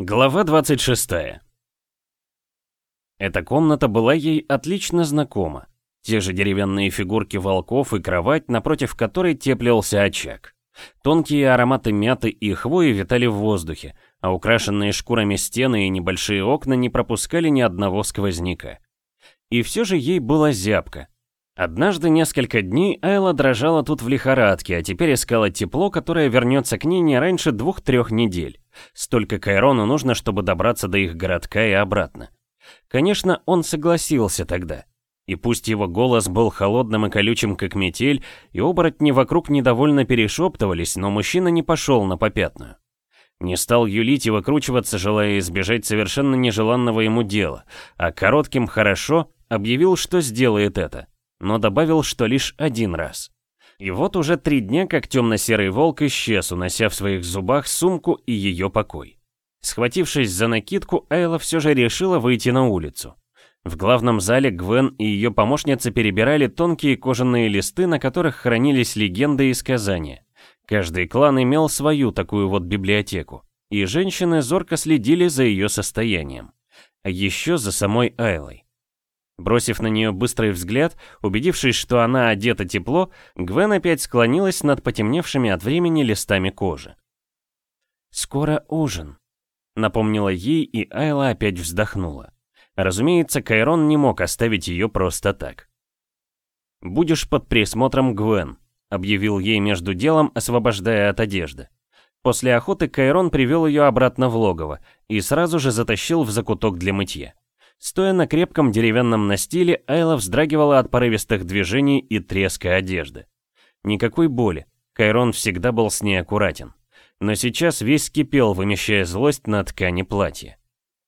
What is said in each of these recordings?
Глава 26. Эта комната была ей отлично знакома. Те же деревянные фигурки волков и кровать, напротив которой теплился очаг. Тонкие ароматы мяты и хвои витали в воздухе, а украшенные шкурами стены и небольшие окна не пропускали ни одного сквозняка. И все же ей было зябко. Однажды несколько дней Айла дрожала тут в лихорадке, а теперь искала тепло, которое вернется к ней не раньше двух-трех недель. Столько Кайрону нужно, чтобы добраться до их городка и обратно. Конечно, он согласился тогда. И пусть его голос был холодным и колючим, как метель, и оборотни вокруг недовольно перешептывались, но мужчина не пошел на попятную. Не стал юлить и выкручиваться, желая избежать совершенно нежеланного ему дела, а коротким «хорошо» объявил, что сделает это но добавил, что лишь один раз. И вот уже три дня, как темно-серый волк исчез, унося в своих зубах сумку и ее покой. Схватившись за накидку, Айла все же решила выйти на улицу. В главном зале Гвен и ее помощница перебирали тонкие кожаные листы, на которых хранились легенды и сказания. Каждый клан имел свою такую вот библиотеку, и женщины зорко следили за ее состоянием. А еще за самой Айлой. Бросив на нее быстрый взгляд, убедившись, что она одета тепло, Гвен опять склонилась над потемневшими от времени листами кожи. «Скоро ужин», — напомнила ей, и Айла опять вздохнула. Разумеется, Кайрон не мог оставить ее просто так. «Будешь под присмотром Гвен», — объявил ей между делом, освобождая от одежды. После охоты Кайрон привел ее обратно в логово и сразу же затащил в закуток для мытья. Стоя на крепком деревянном настиле, Айла вздрагивала от порывистых движений и треска одежды. Никакой боли, Кайрон всегда был с ней аккуратен. Но сейчас весь кипел, вымещая злость на ткани платья.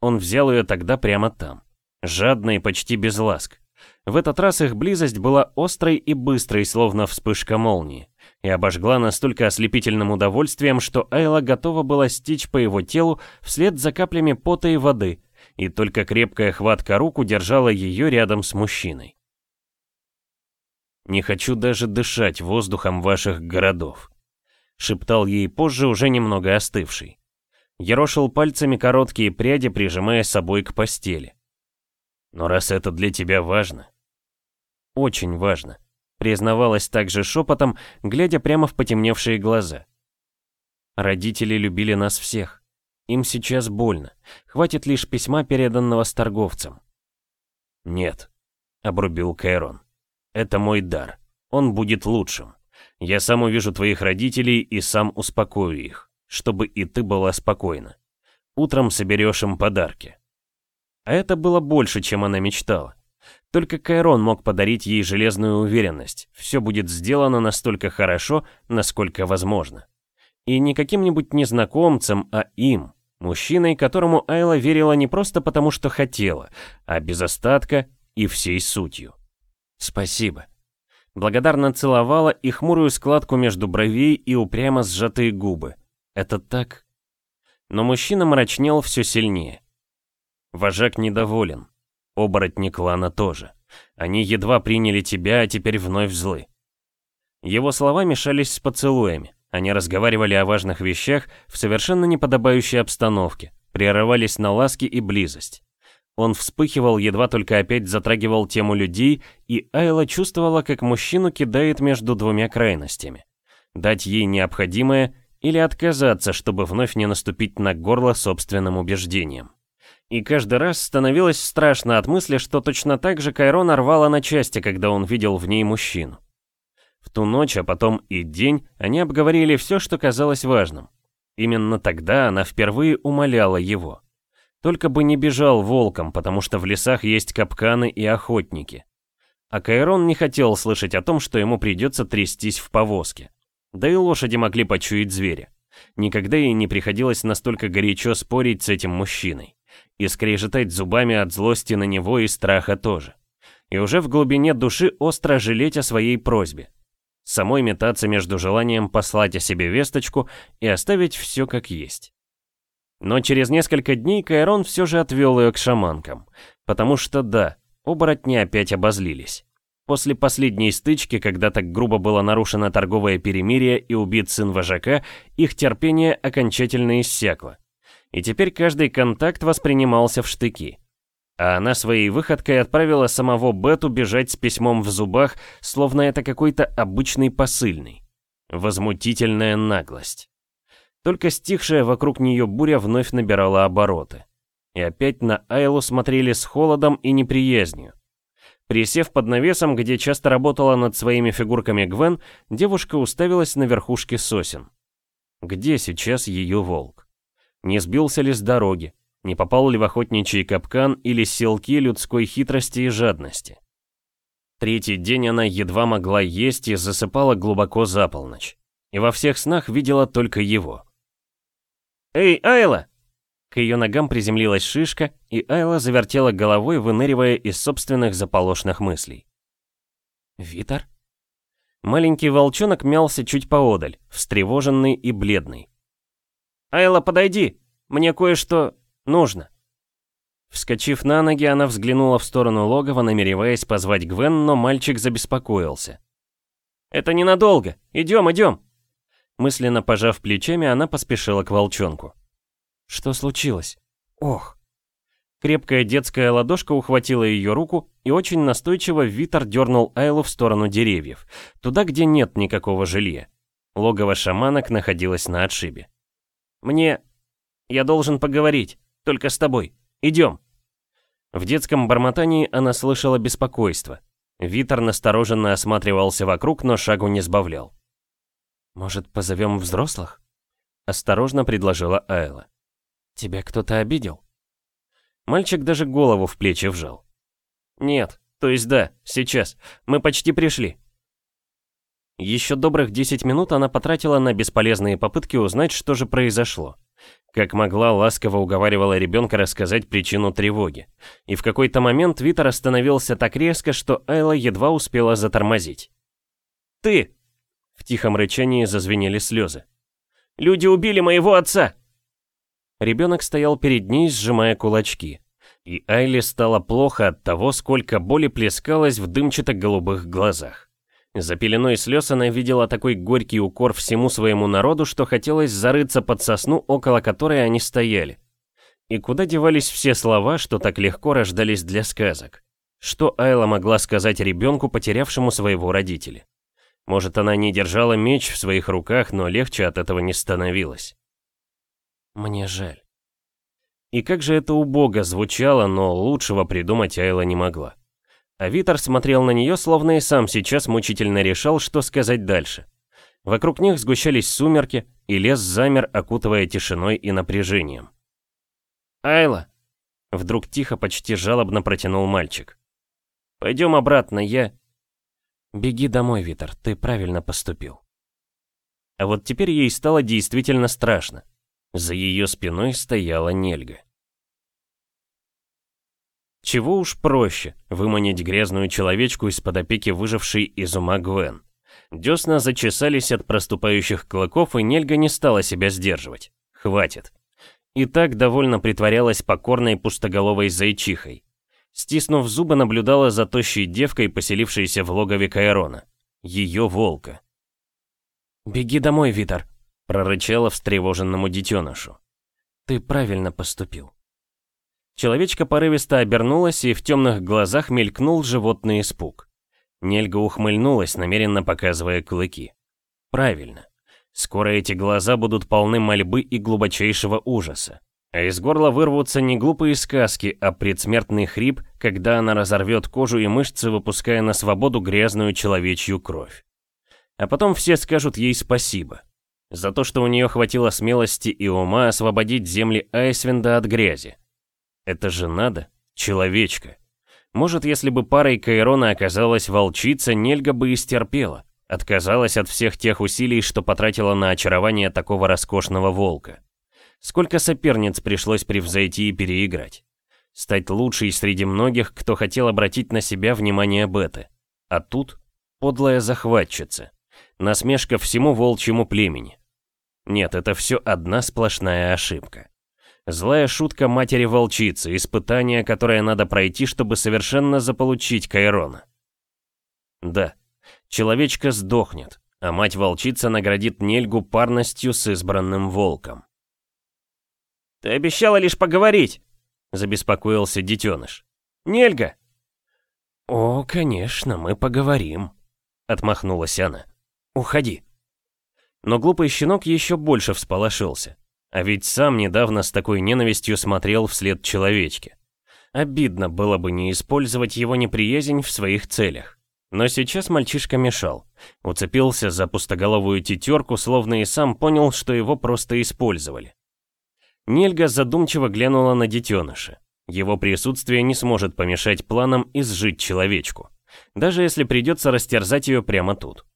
Он взял ее тогда прямо там, жадно и почти без ласк. В этот раз их близость была острой и быстрой, словно вспышка молнии, и обожгла настолько ослепительным удовольствием, что Айла готова была стечь по его телу вслед за каплями пота и воды, и только крепкая хватка рук удержала ее рядом с мужчиной. «Не хочу даже дышать воздухом ваших городов», — шептал ей позже, уже немного остывший. Ерошил пальцами короткие пряди, прижимая собой к постели. «Но раз это для тебя важно...» «Очень важно», — признавалась также шепотом, глядя прямо в потемневшие глаза. «Родители любили нас всех. Им сейчас больно. Хватит лишь письма, переданного с торговцем. «Нет», — обрубил Кайрон. «Это мой дар. Он будет лучшим. Я сам увижу твоих родителей и сам успокою их, чтобы и ты была спокойна. Утром соберешь им подарки». А это было больше, чем она мечтала. Только Кайрон мог подарить ей железную уверенность. Все будет сделано настолько хорошо, насколько возможно. И не каким-нибудь незнакомцем, а им, мужчиной, которому Айла верила не просто потому, что хотела, а без остатка и всей сутью. «Спасибо». Благодарно целовала и хмурую складку между бровей и упрямо сжатые губы. Это так? Но мужчина мрачнел все сильнее. Вожак недоволен. Оборотни клана тоже. Они едва приняли тебя, а теперь вновь злы. Его слова мешались с поцелуями. Они разговаривали о важных вещах в совершенно неподобающей обстановке, прерывались на ласки и близость. Он вспыхивал, едва только опять затрагивал тему людей, и Айла чувствовала, как мужчину кидает между двумя крайностями. Дать ей необходимое или отказаться, чтобы вновь не наступить на горло собственным убеждением. И каждый раз становилось страшно от мысли, что точно так же Кайрон рвала на части, когда он видел в ней мужчину. В ту ночь, а потом и день, они обговорили все, что казалось важным. Именно тогда она впервые умоляла его. Только бы не бежал волком, потому что в лесах есть капканы и охотники. А Кайрон не хотел слышать о том, что ему придется трястись в повозке. Да и лошади могли почуять зверя. Никогда ей не приходилось настолько горячо спорить с этим мужчиной. И скрежетать зубами от злости на него и страха тоже. И уже в глубине души остро жалеть о своей просьбе. Самой метаться между желанием послать о себе весточку и оставить все как есть. Но через несколько дней Кайрон все же отвел ее к шаманкам. Потому что да, оборотни опять обозлились. После последней стычки, когда так грубо было нарушено торговое перемирие и убит сын вожака, их терпение окончательно иссякло. И теперь каждый контакт воспринимался в штыки. А она своей выходкой отправила самого Бету бежать с письмом в зубах, словно это какой-то обычный посыльный. Возмутительная наглость. Только стихшая вокруг нее буря вновь набирала обороты. И опять на Айлу смотрели с холодом и неприязнью. Присев под навесом, где часто работала над своими фигурками Гвен, девушка уставилась на верхушки сосен. Где сейчас ее волк? Не сбился ли с дороги? Не попал ли в охотничий капкан или селки людской хитрости и жадности? Третий день она едва могла есть и засыпала глубоко за полночь. И во всех снах видела только его. «Эй, Айла!» К ее ногам приземлилась шишка, и Айла завертела головой, выныривая из собственных заполошных мыслей. «Витар?» Маленький волчонок мялся чуть поодаль, встревоженный и бледный. «Айла, подойди! Мне кое-что нужно!» Вскочив на ноги, она взглянула в сторону логова, намереваясь позвать Гвен, но мальчик забеспокоился. «Это ненадолго! Идем, идем!» Мысленно пожав плечами, она поспешила к волчонку. Что случилось? Ох. Крепкая детская ладошка ухватила ее руку, и очень настойчиво Витер дернул Айлу в сторону деревьев, туда, где нет никакого жилья. Логово шаманок находилось на отшибе. «Мне... я должен поговорить, только с тобой. Идем». В детском бормотании она слышала беспокойство. Витер настороженно осматривался вокруг, но шагу не сбавлял. «Может, позовем взрослых?» Осторожно предложила Айла. «Тебя кто-то обидел?» Мальчик даже голову в плечи вжал. «Нет, то есть да, сейчас. Мы почти пришли». Еще добрых 10 минут она потратила на бесполезные попытки узнать, что же произошло. Как могла, ласково уговаривала ребенка рассказать причину тревоги. И в какой-то момент Витер остановился так резко, что Айла едва успела затормозить. «Ты!» В тихом рычании зазвенели слезы. «Люди убили моего отца!» Ребенок стоял перед ней, сжимая кулачки. И Айли стало плохо от того, сколько боли плескалось в дымчато-голубых глазах. За пеленой слез она видела такой горький укор всему своему народу, что хотелось зарыться под сосну, около которой они стояли. И куда девались все слова, что так легко рождались для сказок? Что Айла могла сказать ребенку, потерявшему своего родителя? Может, она не держала меч в своих руках, но легче от этого не становилось. Мне жаль. И как же это убого звучало, но лучшего придумать Айла не могла. А Витер смотрел на нее, словно и сам сейчас мучительно решал, что сказать дальше. Вокруг них сгущались сумерки, и лес замер, окутывая тишиной и напряжением. «Айла!» Вдруг тихо, почти жалобно протянул мальчик. «Пойдем обратно, я...» «Беги домой, Витер, ты правильно поступил». А вот теперь ей стало действительно страшно. За ее спиной стояла Нельга. Чего уж проще, выманить грязную человечку из-под опеки выжившей из ума Гвен. Десна зачесались от проступающих клыков, и Нельга не стала себя сдерживать. Хватит. И так довольно притворялась покорной пустоголовой зайчихой. Стиснув зубы, наблюдала за тощей девкой, поселившейся в логове Кайрона. Ее волка. «Беги домой, Витар», прорычала встревоженному детенышу. «Ты правильно поступил». Человечка порывисто обернулась, и в темных глазах мелькнул животный испуг. Нельга ухмыльнулась, намеренно показывая клыки. «Правильно. Скоро эти глаза будут полны мольбы и глубочайшего ужаса. А из горла вырвутся не глупые сказки, а предсмертный хрип, когда она разорвет кожу и мышцы, выпуская на свободу грязную человечью кровь. А потом все скажут ей спасибо. За то, что у нее хватило смелости и ума освободить земли Айсвинда от грязи. Это же надо, человечка. Может, если бы парой Кайрона оказалась волчица, Нельга бы и стерпела. Отказалась от всех тех усилий, что потратила на очарование такого роскошного волка. Сколько соперниц пришлось превзойти и переиграть. Стать лучшей среди многих, кто хотел обратить на себя внимание Беты. А тут подлая захватчица. Насмешка всему волчьему племени. Нет, это все одна сплошная ошибка. Злая шутка матери-волчицы, испытание, которое надо пройти, чтобы совершенно заполучить Кайрона. Да, человечка сдохнет, а мать-волчица наградит Нельгу парностью с избранным волком. «Ты обещала лишь поговорить!» — забеспокоился детеныш. «Нельга!» «О, конечно, мы поговорим», — отмахнулась она. «Уходи». Но глупый щенок еще больше всполошился. А ведь сам недавно с такой ненавистью смотрел вслед человечке. Обидно было бы не использовать его неприязнь в своих целях. Но сейчас мальчишка мешал. Уцепился за пустоголовую тетерку, словно и сам понял, что его просто использовали. Нельга задумчиво глянула на детеныша. Его присутствие не сможет помешать планам изжить человечку. Даже если придется растерзать ее прямо тут.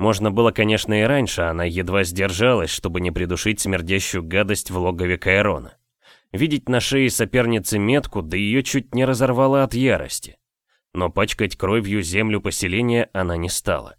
Можно было, конечно, и раньше, она едва сдержалась, чтобы не придушить смердящую гадость в логове Кайрона. Видеть на шее соперницы метку, да ее чуть не разорвало от ярости. Но пачкать кровью землю поселения она не стала.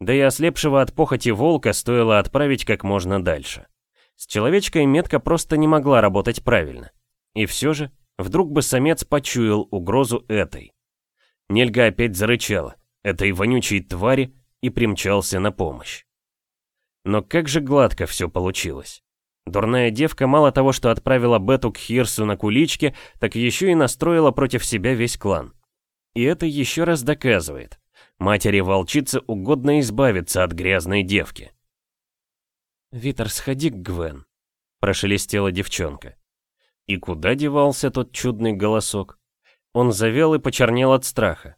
Да и ослепшего от похоти волка стоило отправить как можно дальше. С человечкой метка просто не могла работать правильно. И все же, вдруг бы самец почуял угрозу этой. Нельга опять зарычала, этой вонючей твари, и примчался на помощь. Но как же гладко все получилось. Дурная девка мало того, что отправила Бету к Хирсу на куличке, так еще и настроила против себя весь клан. И это еще раз доказывает. Матери волчицы угодно избавиться от грязной девки. «Витер, сходи к Гвен», — прошелестела девчонка. И куда девался тот чудный голосок? Он завел и почернел от страха.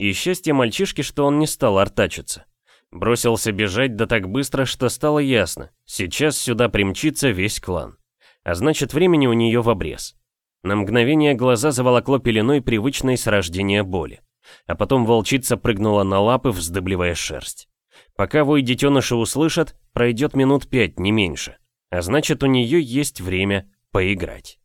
И счастье мальчишки, что он не стал артачиться. Бросился бежать да так быстро, что стало ясно. Сейчас сюда примчится весь клан. А значит, времени у нее в обрез. На мгновение глаза заволокло пеленой привычной с рождения боли. А потом волчица прыгнула на лапы, вздыбливая шерсть. Пока вой детеныша услышат, пройдет минут пять, не меньше. А значит, у нее есть время поиграть.